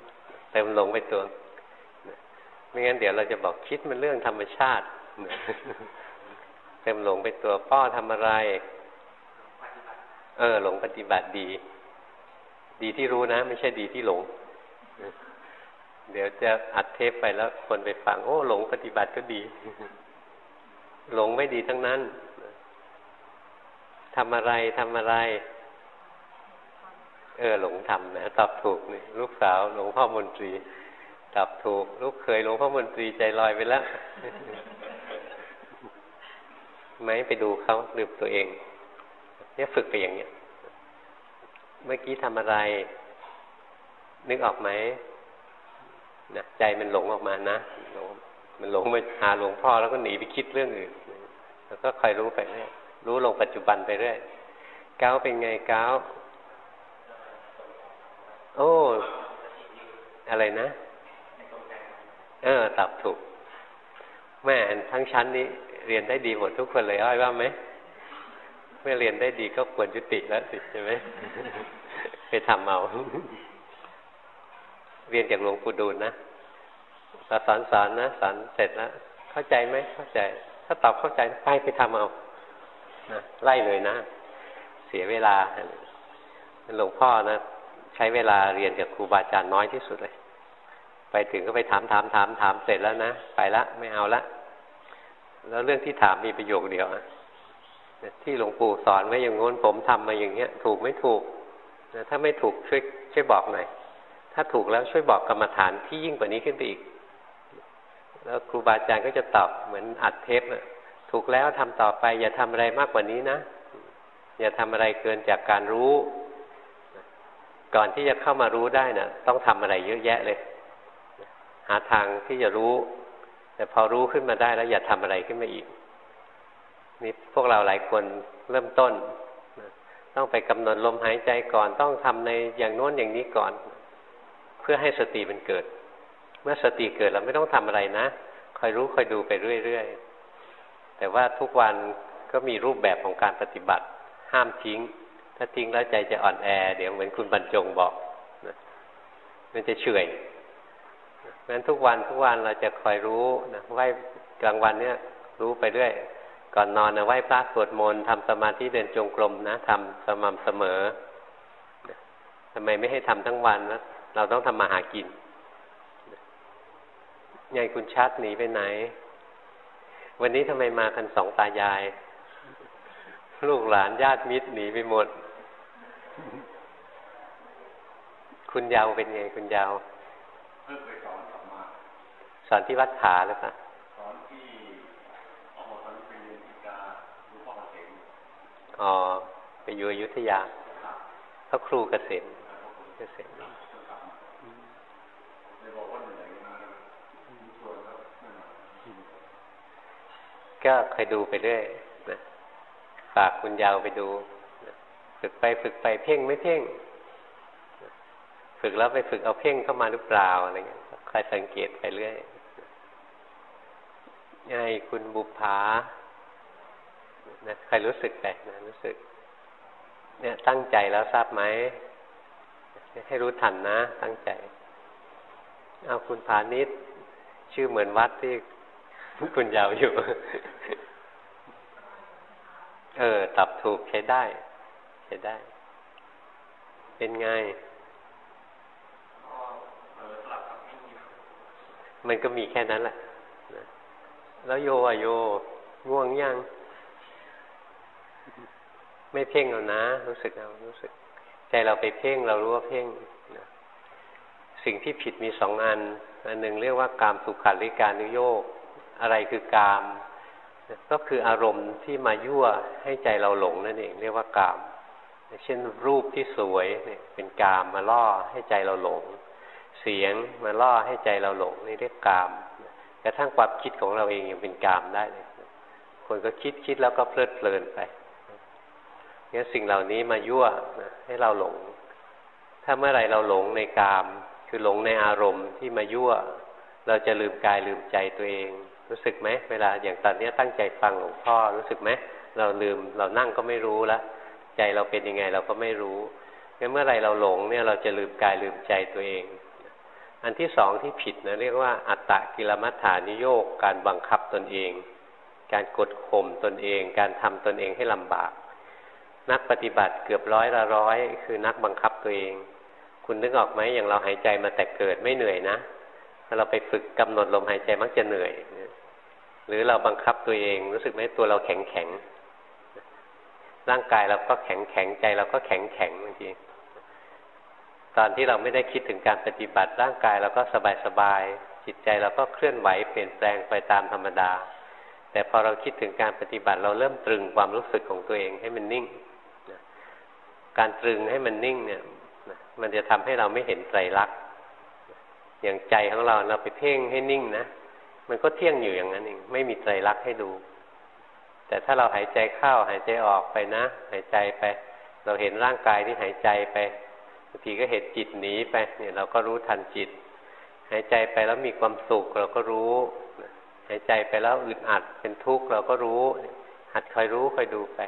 เติมหลงไปตัวไม่งั้นเดี๋ยวเราจะบอกคิดมันเรื่องธรรมชาติเติมหลงไปตัวพ่อทำอะไร เออ หลงปฏิบัติดี ดีที่รู้นะ ไม่ใช่ดีที่หลง เดี๋ยวจะอัดเทปไปแล้วคนไปฟัง โอ้ หลงปฏิบัติก็ดี หลงไม่ดีทั้งนั้นทำอะไรทำอะไร เออ หลงทำนะ ตอบถูกนี่ลูกสาวหลวงพ่อมนตรี ตอบถูก ลูกเคยหลวงพ่อมนตรีใจลอยไปแล้วไหมไปดูเขาลืมตัวเอง เนี่ยฝึกไปอย่างเนี้ย เมื่อกี้ทำอะไร นึกออกไหมนะใจมันหลงออกมานะมันหลงมาหาหลวงพ่อแล้วก็หนีไปคิดเรื่องอื่น แล้วก็คอยรู้ไปเรื่อยรู้ลงปัจจุบันไปเรื่อยก้าวเป็นไงก้าวโอ้ อะไรนะ เออตอบถูก แม่ทั้งชั้นนี้เรียนได้ดีหมดทุกคนเลยอ้อยว่าไหม มื่อเรียนได้ดีก็ควรยุติแล้วสิใช่ไหมไปทำเอาเรียนจากหลวงปู่ดูลนะเราสอนสอนนะสอนเสร็จแล้วเข้าใจไหมเข้าใจ ถ้าตอบเข้าใจไปไปทำเอานะไล่เลยนะ เสียเวลาหลวงพ่อนะใช้เวลาเรียนกับครูบาอาจารย์น้อยที่สุดเลย ไปถึงก็ไปถามถามถามถามเสร็จแล้วนะ ไปละไม่เอาละ แล้วเรื่องที่ถามมีประโยคเดียว ที่หลวงปู่สอนไว้อย่างงน้นผมทำมาอย่างเงี้ย ถูกไม่ถูกถ้าไม่ถูกช่วยช่วยบอกหน่อยถ้าถูกแล้วช่วยบอกกรรมฐานที่ยิ่งกว่านี้ขึ้นไปอีก แล้วครูบาอาจารย์ก็จะตอบเหมือนอัดเทปนะถูกแล้วทำต่อไป อย่าทำอะไรมากกว่านี้นะอย่าทำอะไรเกินจากการรู้ ก่อนที่จะเข้ามารู้ได้นะ่ะ ต้องทำอะไรเยอะแยะเลย หาทางที่จะรู้ แต่พอรู้ขึ้นมาได้แล้วอย่าทำอะไรขึ้นมาอีก นี่พวกเราหลายคนเริ่มต้น ต้องไปกำหนดลมหายใจก่อนต้องทำในอย่างโน้นอย่างนี้ก่อน เพื่อให้สติมันเกิด เมื่อสติเกิดเราไม่ต้องทำอะไรนะคอยรู้คอยดูไปเรื่อยๆแต่ว่าทุกวันก็มีรูปแบบของการปฏิบัติ ห้ามทิ้ง ถ้าทิ้งแล้วใจจะอ่อนแอ เดี๋ยวเหมือนคุณบรรจงบอกมันจะเฉยงั้นทุกวันทุกวันเราจะคอยรู้นะไหวกลางวันเนี้ยรู้ไปเรื่อย ก่อนนอนนะไหว้พระสวดมนต์ทำสมาธิเดินจงกรมนะทำสม่ำเสมอทำไมไม่ให้ทำทั้งวันนะเราต้องทำมาหากินไงคุณชัดหนีไปไหน วันนี้ทำไมมากันสองตายาย ลูกหลานญาติมิตรหนีไปหมด คุณยาวเป็นไงคุณยาวเพิ่งไปสอนกลับมาสอนที่วัดขาหรือเปล่า อ๋อไปอยู่อยุธยาเขาครูเกษมเกษมก็เคยดูไปเรื่อยนะฝากคุณยาวไปดูฝึกไปฝึกไปเพ่งไม่เพ่ง ฝึกแล้วไปฝึกเอาเพ่งเข้ามาหรือเปล่าอะไรเงี้ยคอยสังเกตไปเรื่อยไงคุณบุพา นะใครรู้สึกไปนะรู้สึก เนี่ย ตั้งใจแล้วทราบไหมให้รู้ทันนะ ตั้งใจ เอาคุณพาณิชชื่อเหมือนวัดที่คุณยาวอยู่ เออตอบถูกใช้ได้ ใช้ได้ เป็นไง มันก็มีแค่นั้นแหละแล้วโยอะโย ง่วงยัง ไม่เพ่งเอานะ รู้สึกเอารู้สึก ใจเราไปเพ่งเรารู้ว่าเพ่งนะสิ่งที่ผิดมีสองอัน อันหนึ่งเรียกว่ากามสุขันธิการนุโยกอะไรคือกาม ก็คืออารมณ์ที่มายั่วให้ใจเราหลงนั่นเอง เรียกว่ากาม เช่นรูปที่สวยเนี่ยเป็นกามมาล่อให้ใจเราหลง เสียงมาล่อให้ใจเราหลงนี่เรียกกามกระทั่งความคิดของเราเองยังเป็นกามได้เลยคนก็คิดคิดแล้วก็เพลิดเพลินไป งั้นสิ่งเหล่านี้มายั่วนะให้เราหลง ถ้าเมื่อไรเราหลงในกาม คือหลงในอารมณ์ที่มายั่ว เราจะลืมกายลืมใจตัวเอง รู้สึกไหมเวลาอย่างตอนนี้ตั้งใจฟังหลวงพ่อรู้สึกไหมเราลืมเรานั่งก็ไม่รู้ล้วใจเราเป็นยังไงเราก็ไม่รู้งั้นเมื่อไรเราหลงเนี่ยเราจะลืมกายลืมใจตัวเอง อันที่สองที่ผิดนะเรียกว่า อัตตะกิลมัฏฐานิโยกการบังคับตนเอง การกดข่มตนเอง การทำตนเองให้ลำบาก นักปฏิบัติเกือบร้อยละร้อยคือนักบังคับตัวเอง คุณนึกออกไหมอย่างเราหายใจมาแต่เกิดไม่เหนื่อยนะถ้าเราไปฝึกกำหนดลมหายใจมักจะเหนื่อย หรือเราบังคับตัวเอง รู้สึกไหมตัวเราแข็งแข็งร่างกายเราก็แข็งแข็งใจเราก็แข็งแข็งบางทีตอนที่เราไม่ได้คิดถึงการปฏิบัติ ร่างกายเราก็สบายสบายจิตใจเราก็เคลื่อนไหวเปลี่ยนแปลงไปตามธรรมดา แต่พอเราคิดถึงการปฏิบัติเราเริ่มตรึงความรู้สึกของตัวเองให้มันนิ่ง การตรึงให้มันนิ่งเนี่ย มันจะทำให้เราไม่เห็นไตรลักษณ์อย่างใจของเราเราไปเพ่งให้นิ่งนะมันก็เที่ยงอยู่อย่างนั้นเองไม่มีไตรลักษณ์ให้ดู แต่ถ้าเราหายใจเข้าหายใจออกไปนะ หายใจไป เราเห็นร่างกายที่หายใจไปบางทีก็เห็นจิตหนีไป เนี่ย เราก็รู้ทันจิต หายใจไปแล้วมีความสุขเราก็รู้ หายใจไปแล้วอึดอัดเป็นทุกข์เราก็รู้ หัดคอยรู้คอยดูไป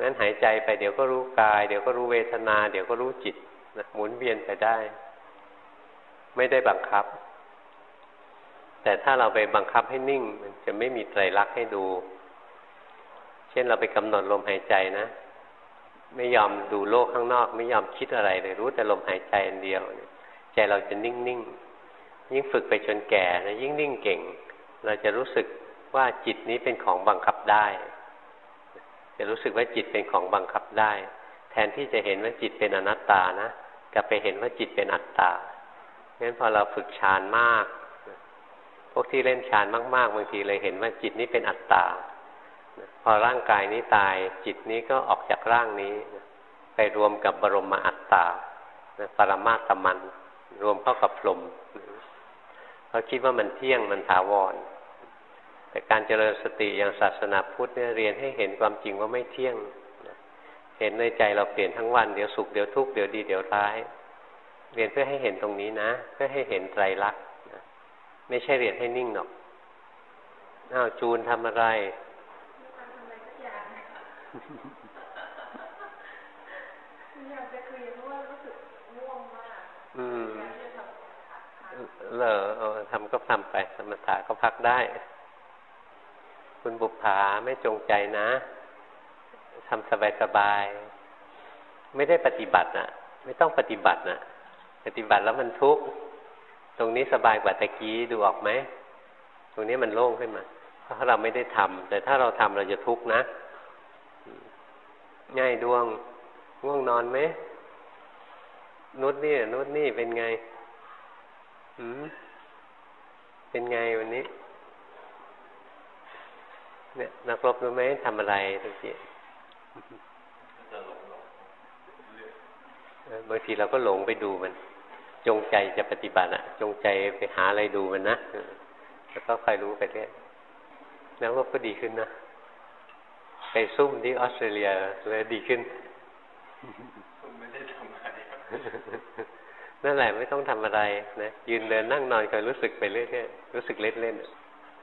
งั้นหายใจไปเดี๋ยวก็รู้กาย เดี๋ยวก็รู้เวทนา เดี๋ยวก็รู้จิตนะหมุนเวียนไปได้ ไม่ได้บังคับ แต่ถ้าเราไปบังคับให้นิ่ง มันจะไม่มีไตรลักษณ์ให้ดู เช่นเราไปกำหนดลมหายใจนะ ไม่ยอมดูโลกข้างนอก ไม่ยอมคิดอะไรเลยรู้แต่ลมหายใจอันเดียวใจเราจะนิ่งๆยิ่งฝึกไปจนแก่นะยิ่งนิ่งเก่ง เราจะรู้สึกว่าจิตนี้เป็นของบังคับได้ จะรู้สึกว่าจิตเป็นของบังคับได้ แทนที่จะเห็นว่าจิตเป็นอนัตตานะกลับไปเห็นว่าจิตเป็นอัตตางั้นพอเราฝึกฌานมาก พวกที่เล่นฌานมากๆบางทีเลยเห็นว่าจิตนี้เป็นอัตตา พอร่างกายนี้ตาย จิตนี้ก็ออกจากร่างนี้ ไปรวมกับบรมอัตตาปรมาตมัน รวมเข้ากับพรมเขาคิดว่ามันเที่ยงมันถาวร แต่การเจริญสติอย่างศาสนาพุทธเนี่ยเรียนให้เห็นความจริงว่าไม่เที่ยง เห็นในใจเราเปลี่ยนทั้งวันเดี๋ยวสุขเดี๋ยวทุกข์เดี๋ยวดีเดี๋ยวร้าย เรียนเพื่อให้เห็นตรงนี้นะ เพื่อให้เห็นไตรลักษณ์ไม่ใช่เรียนให้นิ่งหรอกอ้าวจูนทำอะไรอยากจะคุยเพราะว่ารู้สึกง่วงมากอืมเหรอเออทำก็ทำไปสมถะก็พักได้ คุณบุปผาไม่จงใจนะทำสบายๆไม่ได้ปฏิบัตินะไม่ต้องปฏิบัตินะปฏิบัติแล้วมันทุกข์ตรงนี้สบายกว่าตะกี้ดูออกไหมตรงนี้มันโล่งขึ้นมาเพราะเราไม่ได้ทำแต่ถ้าเราทำเราจะทุกข์นะง่ายดวงง่วงนอนไหมนุดนี่นุดนี่เป็นไงหืมเป็นไงวันนี้ เนี่ยนักรบรู้ไหมทำอะไรตะกี้บางทีเราก็หลงไปดูมัน จงใจจะปฏิบัติอะจงใจไปหาอะไรดูมันนะแล้วก็คอยรู้ไปเรื่อยแล้วก็ดีขึ้นนะไปซุ่มที่ออสเตรเลียเลยดีขึ้นไม่ได้ทำอะไรนั่นแหละไม่ต้องทำอะไรนะยืนเดินนั่งนอนคอยรู้สึกไปเรื่อยๆรู้สึกเล่น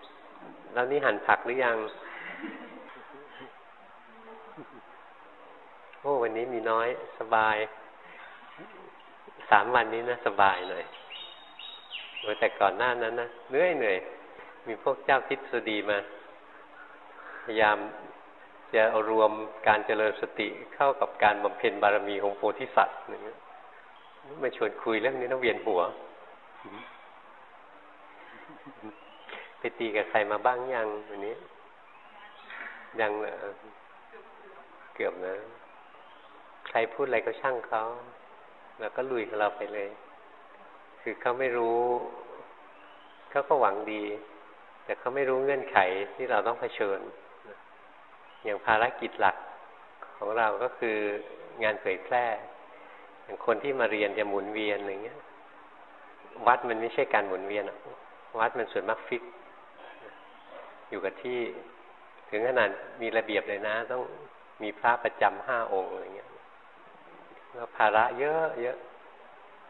ๆแล้วนี่หั่นผักหรือยัง โอ้วันนี้มีน้อยสบาย สามวันนี้นะสบายหน่อยแต่ก่อนหน้านั้นนะเหนื่อยเหนื่อยมีพวกเจ้าพิษดีมา พยายามจะเอารวมการเจริญสติเข้ากับการบำเพ็ญบารมีของโพธิสัตว์อย่างเงี้ยมาชวนคุยเรื่องนี้ต้องเวียนหัว ไปตีกับใครมาบ้างยังวันนี้ ยังเหรอเกือบนะ ใครพูดอะไรก็ช่างเขาเราก็ลุยของเราไปเลย คือเขาไม่รู้เขาก็หวังดี แต่เขาไม่รู้เงื่อนไขที่เราต้องเผชิญ อย่างภารกิจหลักของเราก็คืองานเผยแพร่ อย่างคนที่มาเรียนจะหมุนเวียนอะไรเงี้ย วัดมันไม่ใช่การหมุนเวียนวัดมันส่วนมากฟิก อยู่กับที่ ถึงขนาดมีระเบียบเลยนะ ต้องมีพระประจำห้าองค์อะไรเงี้ยแล้วภาระเยอะเยอะ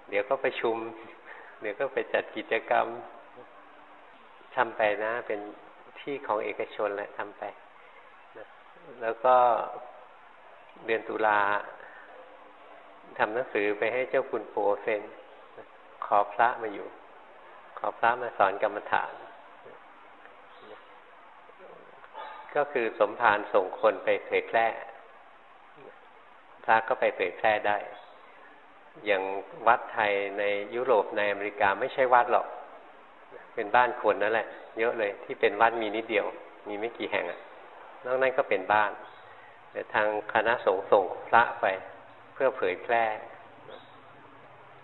เดี๋ยวก็ไปชุม เดี๋ยวก็ไปจัดกิจกรรมทำไปนะ เป็นที่ของเอกชนแหละทำไปนะแล้วก็เดือนตุลาทำหนังสือไปให้เจ้าคุณโปเซนขอพระมาอยู่ ขอพระมาสอนกรรมฐาน ก็คือสมภารส่งคนไปเผยแพร่พระก็ไปเผยแพร่ได้ อย่างวัดไทยในยุโรปในอเมริกาไม่ใช่วัดหรอก เป็นบ้านคนนั่นแหละ เยอะเลยที่เป็นวัดมีนิดเดียว มีไม่กี่แห่งอะนอกนั้นก็เป็นบ้านแต่ทางคณะสงฆ์ส่งพระไปเพื่อเผยแพร่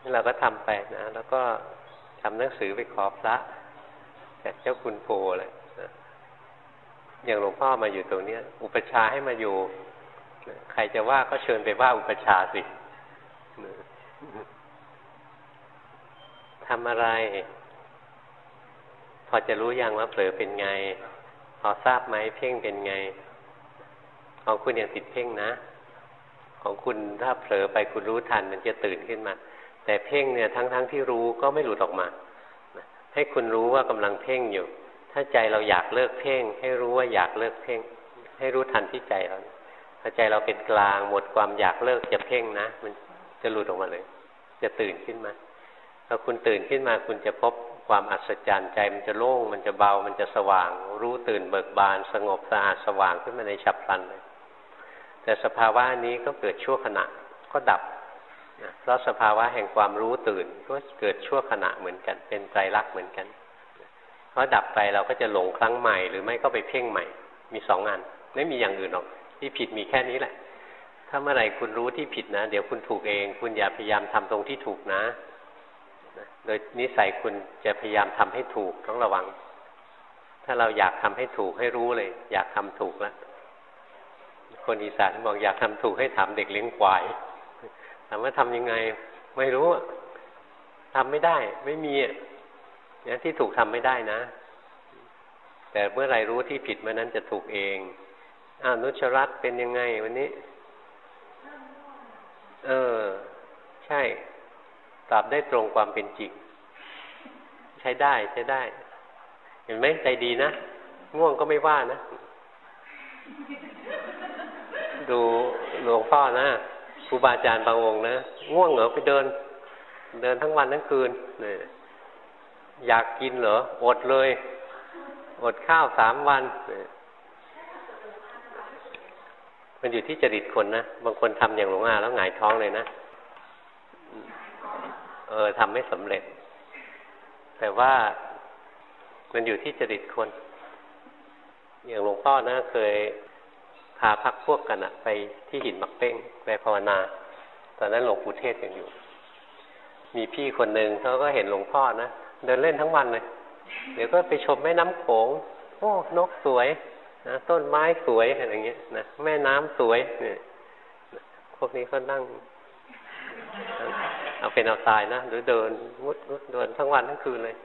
นี่เราก็ทำไปนะ แล้วก็ทำหนังสือไปขอพระจากเจ้าคุณโพเลย อย่างหลวงพ่อมาอยู่ตรงนี้อุปชาให้มาอยู่ ใครจะว่าก็เชิญไปว่าอุปชาสิทำอะไร พอจะรู้ยังว่าเผลอเป็นไง พอทราบไหมเพ่งเป็นไง ของคุณยังติดเพ่งนะ ของคุณถ้าเผลอไปคุณรู้ทันมันจะตื่นขึ้นมา แต่เพ่งเนี่ยทั้งๆทที่รู้ก็ไม่หลุดออกมาให้คุณรู้ว่ากำลังเพ่งอยู่ ถ้าใจเราอยากเลิกเพ่ง ให้รู้ว่าอยากเลิกเพ่ง ให้รู้ทันที่ใจเราถ้าใจเราเป็นกลางหมดความอยากเลิกจะเพ่งนะ มันจะหลุดออกมาเลย จะตื่นขึ้นมาพอคุณตื่นขึ้นมาคุณจะพบความอัศจรรย์ใจมันจะโล่งมันจะเบามันจะสว่าง รู้ตื่นเบิกบาน สงบสะอาดสว่างขึ้นมาในฉับพลันเลยแต่สภาวะนี้ก็เกิดชั่วขณะก็ดับเพราะสภาวะแห่งความรู้ตื่นก็เกิดชั่วขณะเหมือนกัน เป็นไตรลักษณ์เหมือนกัน เพราะดับไปเราก็จะหลงครั้งใหม่หรือไม่ก็ไปเพ่งใหม่ มีสองอัน ไม่มีอย่างอื่นหรอก ที่ผิดมีแค่นี้แหละ ถ้าเมื่อไหร่คุณรู้ที่ผิดนะ เดี๋ยวคุณถูกเอง คุณอย่าพยายามทำตรงที่ถูกนะ โดยนิสัยคุณจะพยายามทำให้ถูกต้องระวัง ถ้าเราอยากทำให้ถูกให้รู้เลย อยากทำถูกแล้วคนอีสานบอกอยากทำถูกให้ถามเด็กเลี้ยงควายถามว่าทำยังไง ไม่รู้ทำไม่ได้ ไม่มี อย่างที่ถูกทำไม่ได้นะ แต่เมื่อไรรู้ที่ผิดเมื่อนั้นจะถูกเองอ้าวนุชรัตเป็นยังไงวันนี้ เออ ใช่ตอบได้ตรงความเป็นจริง ใช้ได้ใช้ได้ เห็นไหมใจดีนะง่วงก็ไม่ว่านะ ดูหลวงพ่อนะครูบาอาจารย์บางองค์นะง่วงเหรอไปเดิน เดินทั้งวันทั้งคืนเนี่ย อยากกินเหรอ อดเลย อดข้าวสามวัน มันอยู่ที่จริตคนนะ บางคนทำอย่างหลวงอาแล้วหงายท้องเลยนะ เออทำไม่สำเร็จ แต่ว่ามันอยู่ที่จริตคน อย่างหลวงพ่อนะ เคยพาพักพวกกันอะไปที่หินมักเป้งไปภาวนา ตอนนั้นหลวงปู่เทศยังอยู่ มีพี่คนหนึ่งเขาก็เห็นหลวงพ่อนะ เดินเล่นทั้งวันเลย เดี๋ยวก็ไปชมแม่น้ำโขง โอ้ นกสวยนะต้นไม้สวยอะไรเงี้ยนะแม่น้ำสวยเนี่ยพวกนี้เขานั่ง เอาเป็นเอาตายนะหรือเดินมุดเดินทั้งวันทั้งคืนเลย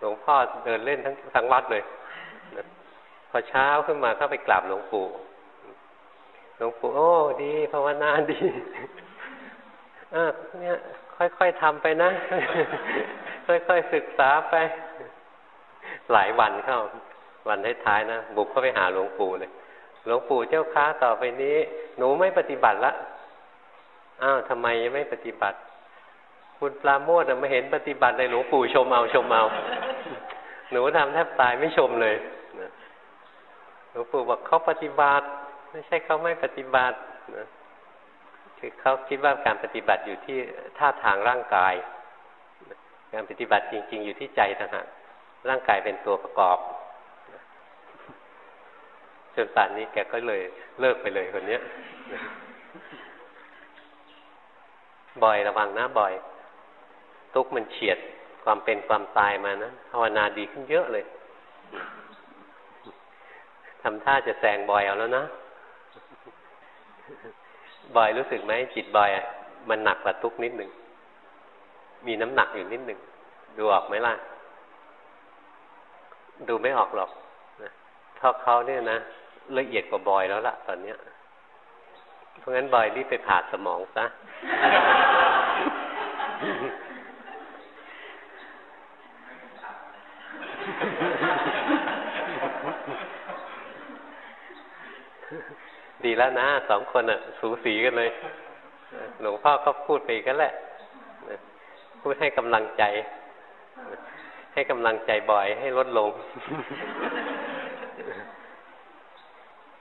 หลวงพ่อเดินเล่นทั้งทั้งวัดเลยนะพอเช้าขึ้นมาก็ไปกราบหลวงปู่หลวงปู่โอ้ ดีภาวนาดีอ่าเนี่ย ค่อยๆทำไปนะ ค่อยๆศึกษาไป หลายวันเข้า วันท้ายๆนะบุกเข้าไปหาหลวงปู่เลย หลวงปู่เจ้าค้าต่อไปนี้ หนูไม่ปฏิบัติละอ้าวทำไมยังไม่ปฏิบัติ คุณปลาโมดไม่เห็นปฏิบัติเลยหลวงปู่ชมเอาชมเอา หนูทำแทบตายไม่ชมเลยหลวงปู่บอกเขาปฏิบัติ ไม่ใช่เขาไม่ปฏิบัตินะ คือเขาคิดว่าการปฏิบัติอยู่ที่ท่าทางร่างกาย การปฏิบัติจริง ๆ อยู่ที่ใจต่างหากร่างกายเป็นตัวประกอบจนป่านนี้แกก็เลยเลิกไปเลยคนเนี้ยบ่อยระวังนะบ่อย ทุกมันเฉียดความเป็นความตายมานะภาวนาดีขึ้นเยอะเลยทำท่าจะแซงบ่อยเอาแล้วนะ บอยรู้สึกไหมจิตบอยอะมันหนักกว่าทุกนิดหนึ่งมีน้ำหนักอยู่นิดหนึ่งดูออกไหมล่ะ ดูไม่ออกหรอกเพราะเขาเนี่ยนะละเอียดกว่าบอยแล้วล่ะ ตอนเนี้ย เพราะงั้นบอยรีบไปผ่าสมองซะ ดีแล้วนะสองคนอะ สูสีกันเลย หลวงพ่อก็พูดไปกันแหละพูดให้กำลังใจ ให้กำลังใจบ่อยให้ลดลง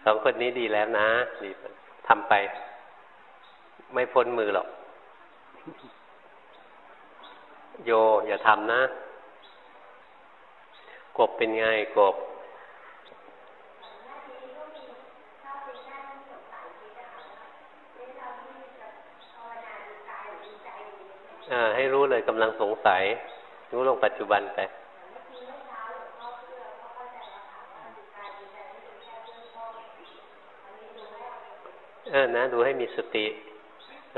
สองคนนี้ดีแล้วนะดีทำไป ไม่พ้นมือหรอก โยอย่าทำนะ กบเป็นไงกบ ให้รู้เลยกำลังสงสัย รู้ลงปัจจุบันไปเออนะ ดูให้มีสติ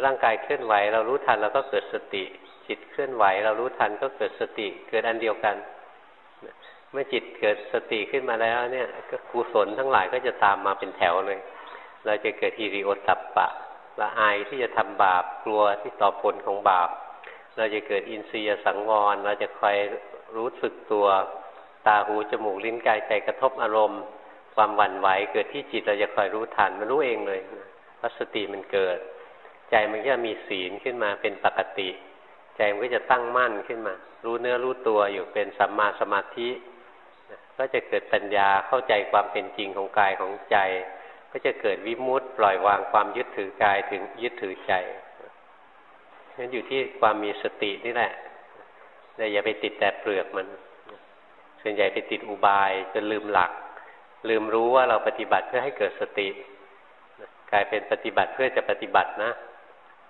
ร่างกายเคลื่อนไหว เรารู้ทันเราก็เกิดสติ จิตเคลื่อนไหว เรารู้ทันก็เกิดสติ เกิดอันเดียวกัน เมื่อจิตเกิดสติขึ้นมาแล้ว เนี่ยก็กุศลทั้งหลายก็จะตามมาเป็นแถวเลย เราจะเกิดทีริโอตัปปะละอายที่จะทำบาปกลัวที่ต่อผลของบาป เราจะเกิดอินทรียสังวร เราจะคอยรู้สึกตัวตาหูจมูกลิ้นกายใจกระทบอารมณ์ ความหวั่นไหวเกิดที่จิตเราจะคอยรู้ทันมันรู้เองเลยเพราะสติมันเกิด ใจมันก็มีศีลขึ้นมาเป็นปกติ ใจมันก็จะตั้งมั่นขึ้นมา รู้เนื้อรู้ตัวอยู่เป็นสัมมาสมาธิก็จะเกิดปัญญาเข้าใจความเป็นจริงของกายของใจ ก็จะเกิดวิมุตต์ปล่อยวางความยึดถือกายถึงยึดถือใจ นั่นอยู่ที่ความมีสตินี่แหละแต่อย่าไปติดแต่เปลือกมัน ส่วนใหญ่ไปติดอุบายจนลืมหลัก ลืมรู้ว่าเราปฏิบัติเพื่อให้เกิดสติ กลายเป็นปฏิบัติเพื่อจะปฏิบัตินะ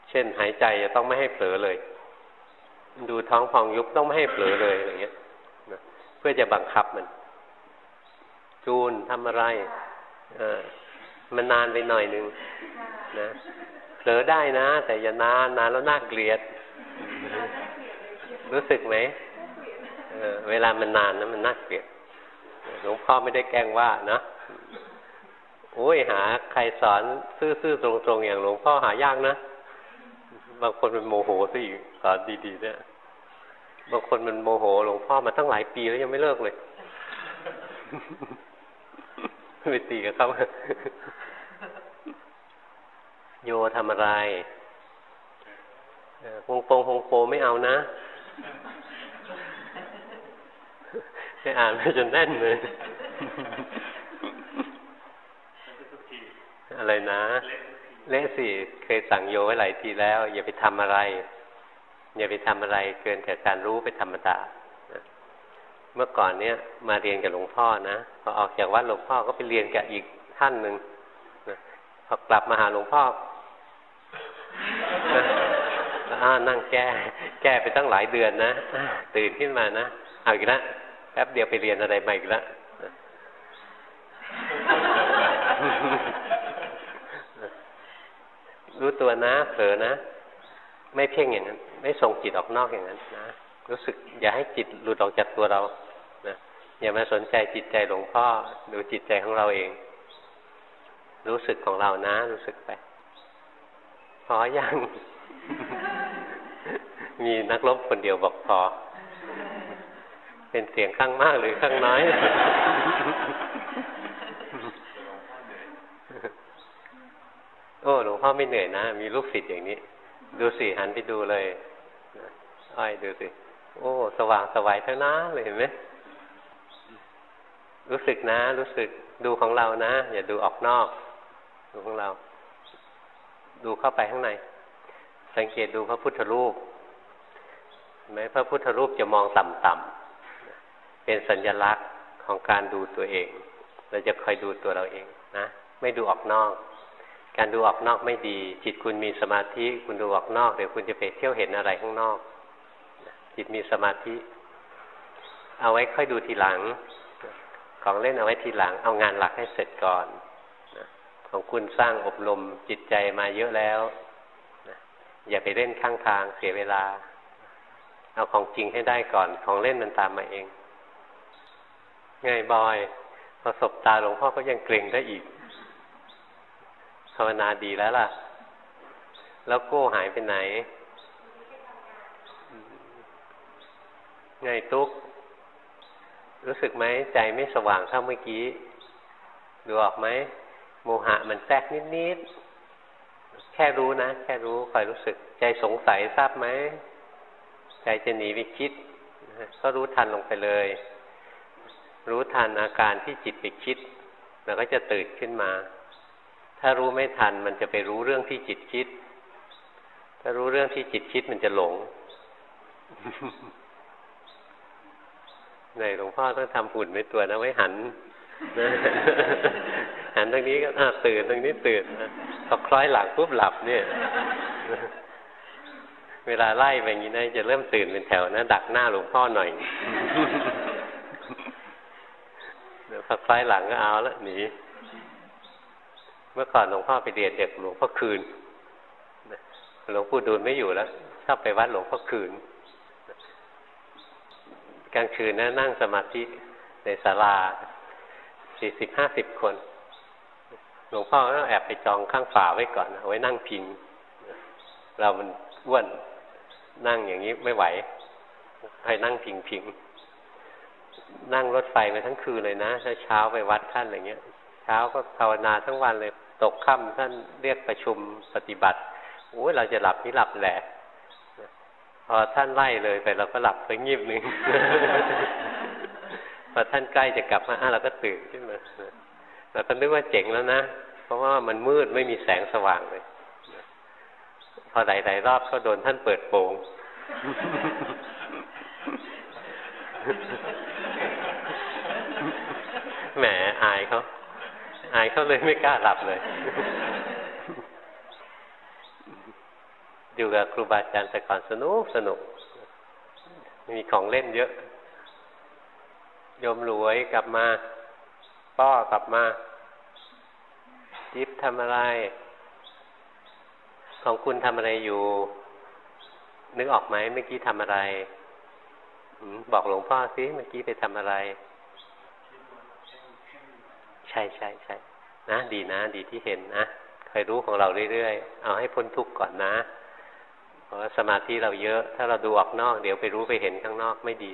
เช่นหายใจจะต้องไม่ให้เผลอเลย ดูท้องพองยุบต้องไม่ให้เผลอเลยอย่างเงี้ยเพื่อจะบังคับมัน จูนทำอะไร เออมันนานไปหน่อยนึงนะ เผลอได้นะ แต่อย่านานนานแล้วน่าเกลียด รู้สึกไหมเออเวลามันนานนะมันน่าเกลียดหลวงพ่อไม่ได้แกล้งว่านะโอ้ยหา ใครสอนซื่อๆตรงๆอย่างหลวงพ่อหายากนะบางคนมันโมโหซะอีกสอนดีๆเนี่ยบางคนมันโมโหหลวงพ่อมาตั้งหลายปีแล้วยังไม่เลิกเลยไปตีกับเขา โยทำอะไรฮงโปงฮงโปไม่เอานะไปอ่านไปจนแน่นเลย อะไรนะ เละสิ เคยสั่งโยไว้หลายทีแล้ว อย่าไปทำอะไร อย่าไปทำอะไรเกินแต่การรู้ไปธรรมดาเมื่อก่อนเนี้ยมาเรียนกับหลวงพ่อนะพอออกจากวัดหลวงพ่อก็ไปเรียนกับอีกท่านหนึ่งพอกลับมาหาหลวงพ่อ นั่งแก้ แก้ไปตั้งหลายเดือนนะตื่นขึ้นมานะเอาอีกแล้วแป๊บเดียวไปเรียนอะไรใหม่อีกแล้วรู้ตัวนะเผลอนะ ไม่เพ่งอย่างนั้น ไม่ส่งจิตออกนอกอย่างนั้นนะรู้สึก อย่าให้จิตหลุดออกจากตัวเรานะอย่ามาสนใจจิตใจหลวงพ่อดูจิตใจของเราเอง รู้สึกของเรานะ รู้สึกไป พอยัง มีนักรบคนเดียวบอกพอ เป็นเสียงข้างมากหรือข้างน้อย โอ้หลวงพ่อไม่เหนื่อยนะ มีลูกศิษย์อย่างนี้ ดูสิหันไปดูเลยอ้อยดูสิ โอ้ สว่างสวัยทั้งนั้นเลยเห็นไหมรู้สึกนะ รู้สึกดูของเรานะ อย่าดูออกนอก ดูของเรา ดูเข้าไปข้างใน สังเกตดูพระพุทธรูปไหมพระพุทธรูปจะมองต่ำๆเป็นสัญลักษณ์ของการดูตัวเอง เราจะคอยดูตัวเราเองนะ ไม่ดูออกนอก การดูออกนอกไม่ดี จิตคุณมีสมาธิ คุณดูออกนอกเดี๋ยวคุณจะไปเที่ยวเห็นอะไรข้างนอก จิตมีสมาธิ เอาไว้ค่อยดูทีหลัง ของเล่นเอาไว้ทีหลัง เอางานหลักให้เสร็จก่อน ของคุณสร้างอบรมจิตใจมาเยอะแล้วอย่าไปเล่นข้างทางเสียเวลา เอาของจริงให้ได้ก่อนของเล่นมันตามมาเองไงบอยประสบตาหลวงพ่อก็ยังเกรงได้อีกภาวนาดีแล้วล่ะ แล้วโก้หายไปไหน ไงตุ๊ก รู้สึกไหมใจไม่สว่างเท่าเมื่อกี้ ดูออกไหม โมหะมันแทรกนิดๆ แค่รู้นะ แค่รู้คอยรู้สึก ใจสงสัยทราบไหม ใจจะหนีไปคิดก็รู้ทันลงไปเลย รู้ทันอาการที่จิตไปคิด แล้วก็จะตื่นขึ้นมา ถ้ารู้ไม่ทันมันจะไปรู้เรื่องที่จิตคิด ถ้ารู้เรื่องที่จิตคิดมันจะหลงในหลวงพ่อต้องทำหุ่นไว้ตัวนะไว้หันนะ หันตรงนี้ก็ตื่นตรงนี้ตื่นพอคล้อยหลังปุ๊บหลับเนี่ย เวลาไล่ไปอย่างนี้นะจะเริ่มตื่นเป็นแถวนะดักหน้าหลวงพ่อหน่อยพอคล้อยหลังก็เอาละหนีเมื่อก่อนหลวงพ่อไปเรียนเด็กหลวงพ่อคืนหลวงปู่ดูลไม่อยู่แล้วชอบไปวัดหลวงพ่อคืนกลางคืนนะนั่งสมาธิในศาลาสี่สิบห้าสิบคน หลวงพ่อก็แอบไปจองข้างฝาไว้ก่อนเอาไว้นั่งพิง เรามันอ้วนนั่งอย่างนี้ไม่ไหว ให้นั่งพิงพิงนั่งรถไฟไปทั้งคืนเลยนะถ้าเช้าไปวัดท่านอะไรเงี้ย เช้าก็ภาวนาทั้งวันเลยตกค่ำท่านเรียกประชุมปฏิบัติโอ้ยเราจะหลับนี่หลับแหละพอท่านไล่เลยไปเราก็หลับไปงีบหนึ่งพอท่านใกล้จะกลับมาเราก็ตื่นขึ้น มาเราก็นึกว่าเจ๋งแล้วนะ เพราะว่ามันมืดไม่มีแสงสว่างเลย พอหลายๆรอบก็โดนท่านเปิดโปงแหมอายเขาอายเขาเลยไม่กล้าหลับเลย อยู่กับครูบาอาจารย์แต่ก่อนสนุกสนุก มีของเล่นเยอะ โยมรวยกลับมา ป้อกลับมา จิ๊บทำอะไร ของคุณทำอะไรอยู่ นึกออกไหมเมื่อกี้ทำอะไรบอกหลวงพ่อสิเมื่อกี้ไปทำอะไร ใช่ใช่ใช่นะดีนะ ดีที่เห็นนะคอยรู้ของเราเรื่อยๆ เอาให้พ้นทุกข์ก่อนนะ เพราะสมาธิเราเยอะ ถ้าเราดูออกนอก เดี๋ยวไปรู้ไปเห็นข้างนอกไม่ดี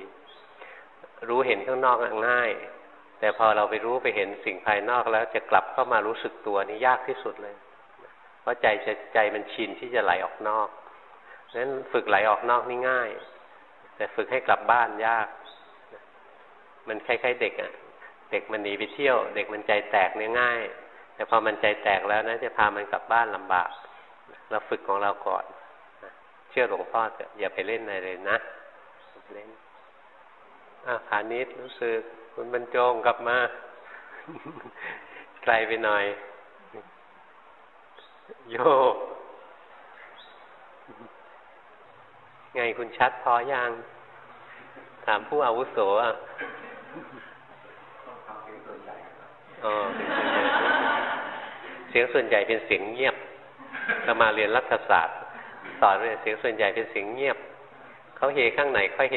รู้เห็นข้างนอกง่าย แต่พอเราไปรู้ไปเห็นสิ่งภายนอกแล้วจะกลับเข้ามารู้สึกตัวนี่ยากที่สุดเลย เพราะใจจะใจมันชินที่จะไหลออกนอกนั้นฝึกไหลออกนอกนี่ง่าย แต่ฝึกให้กลับบ้านยาก มันคล้ายๆเด็กอะ่ะ เด็กมันหนีไปเที่ยว เด็กมันใจแตกเนี่ยง่าย แต่พอมันใจแตกแล้วนะจะพามันกลับบ้านลำบาก เราฝึกของเราก่อน เชื่อหลวงพ่ออะอย่าไปเล่นอะไรเลยนะเล่น อะขานิดรู้สึกคุณบรรจงกลับมาไกลไปหน่อย โยก ไงคุณชัดพออยัง ถามผู้อาวุโสอะอ๋อเสียงส่วนใหญ่เป็นเสียงเงียบเรามาเรียนรัฐศาสตร์ สอนเรื่องเสียงส่วนใหญ่เป็นเสียงเงียบ เขาเฮข้างไหนค่อยเฮ